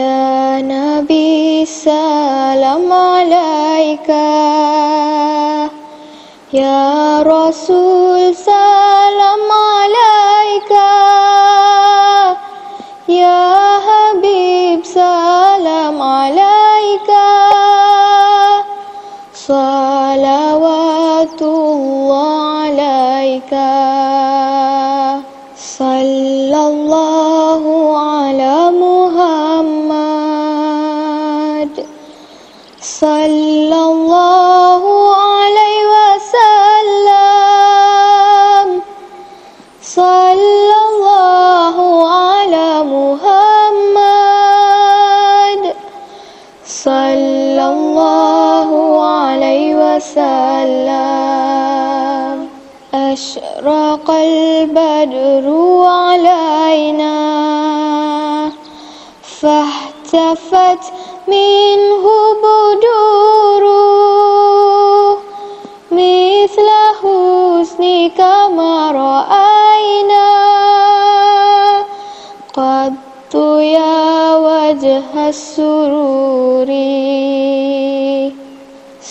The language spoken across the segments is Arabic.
يا نبي سلام عليك يا رسول سلام عليك يا حبيب سلام عليك صلوات الله وسلم أشرق البدر علينا. فاحتفت منه بدوره مثل حسنك ما رأينا. قط يا وجه السرور.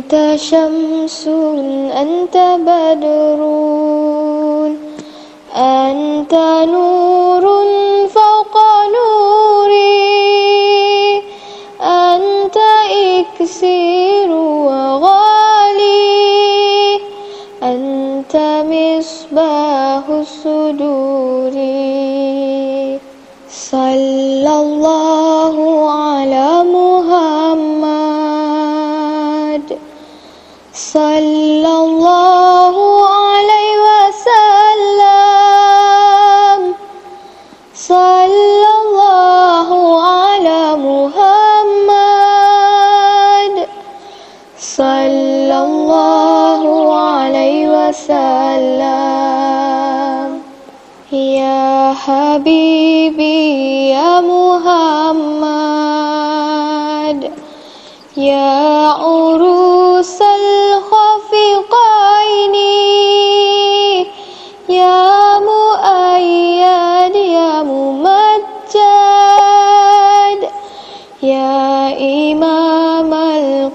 أنت شمس أنت بدر. أنت نور فوق نوري. أنت إكسير وغالي. أنت مصباح الصدور. صلى الله صلى الله عليه وسلم. صلى الله على محمد. صلى الله عليه وسلم. يا حبيبي يا محمد. يا عروس